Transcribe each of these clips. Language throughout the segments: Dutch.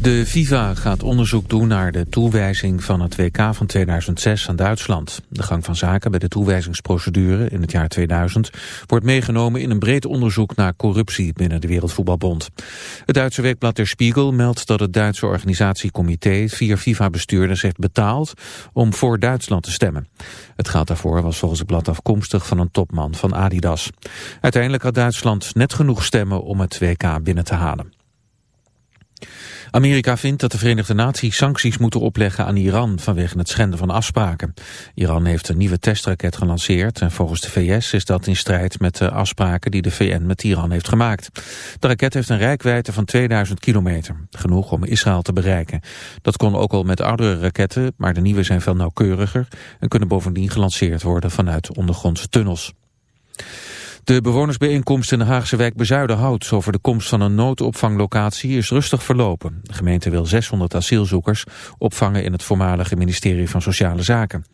De FIFA gaat onderzoek doen naar de toewijzing van het WK van 2006 aan Duitsland. De gang van zaken bij de toewijzingsprocedure in het jaar 2000 wordt meegenomen in een breed onderzoek naar corruptie binnen de Wereldvoetbalbond. Het Duitse weekblad Der Spiegel meldt dat het Duitse organisatiecomité vier FIFA-bestuurders heeft betaald om voor Duitsland te stemmen. Het geld daarvoor was volgens het blad afkomstig van een topman van Adidas. Uiteindelijk had Duitsland net genoeg stemmen om het WK binnen te halen. Amerika vindt dat de Verenigde Naties sancties moeten opleggen aan Iran vanwege het schenden van afspraken. Iran heeft een nieuwe testraket gelanceerd en volgens de VS is dat in strijd met de afspraken die de VN met Iran heeft gemaakt. De raket heeft een rijkwijde van 2000 kilometer, genoeg om Israël te bereiken. Dat kon ook al met oudere raketten, maar de nieuwe zijn veel nauwkeuriger en kunnen bovendien gelanceerd worden vanuit ondergrondse tunnels. De bewonersbijeenkomst in de Haagse wijk Bezuidenhout over de komst van een noodopvanglocatie is rustig verlopen. De gemeente wil 600 asielzoekers opvangen in het voormalige ministerie van Sociale Zaken.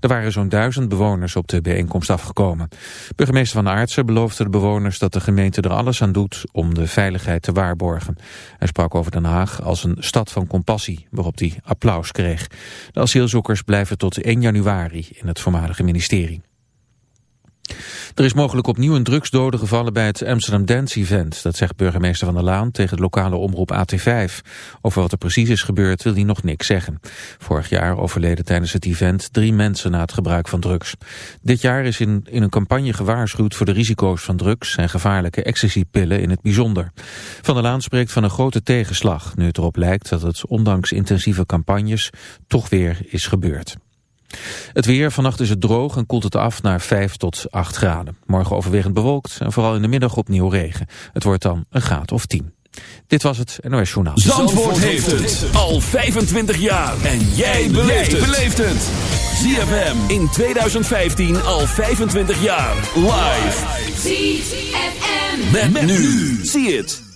Er waren zo'n duizend bewoners op de bijeenkomst afgekomen. Burgemeester Van Aartsen beloofde de bewoners dat de gemeente er alles aan doet om de veiligheid te waarborgen. Hij sprak over Den Haag als een stad van compassie, waarop hij applaus kreeg. De asielzoekers blijven tot 1 januari in het voormalige ministerie. Er is mogelijk opnieuw een drugsdode gevallen bij het Amsterdam Dance Event. Dat zegt burgemeester Van der Laan tegen de lokale omroep AT5. Over wat er precies is gebeurd wil hij nog niks zeggen. Vorig jaar overleden tijdens het event drie mensen na het gebruik van drugs. Dit jaar is in, in een campagne gewaarschuwd voor de risico's van drugs en gevaarlijke ecstasypillen in het bijzonder. Van der Laan spreekt van een grote tegenslag, nu het erop lijkt dat het ondanks intensieve campagnes toch weer is gebeurd. Het weer, vannacht is het droog en koelt het af naar 5 tot 8 graden. Morgen overwegend bewolkt en vooral in de middag opnieuw regen. Het wordt dan een graad of 10. Dit was het NOS Journaal. Zandvoort, Zandvoort heeft het al 25 jaar. En jij beleeft het. ZFM in 2015 al 25 jaar. Live. ZFM. Met, met nu. Zie het.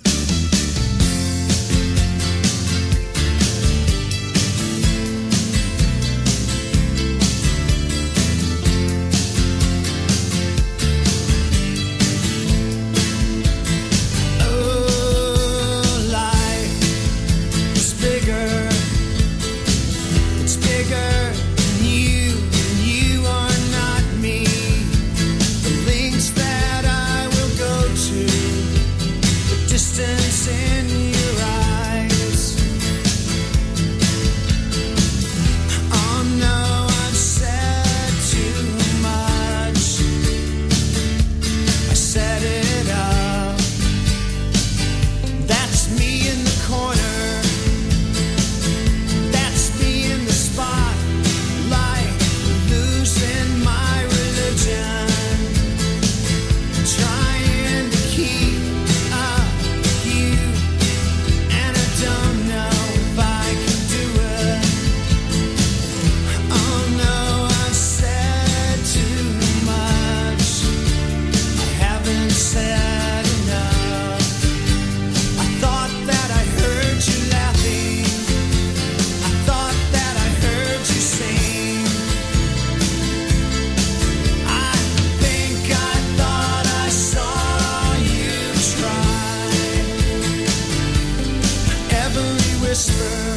whisper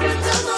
Don't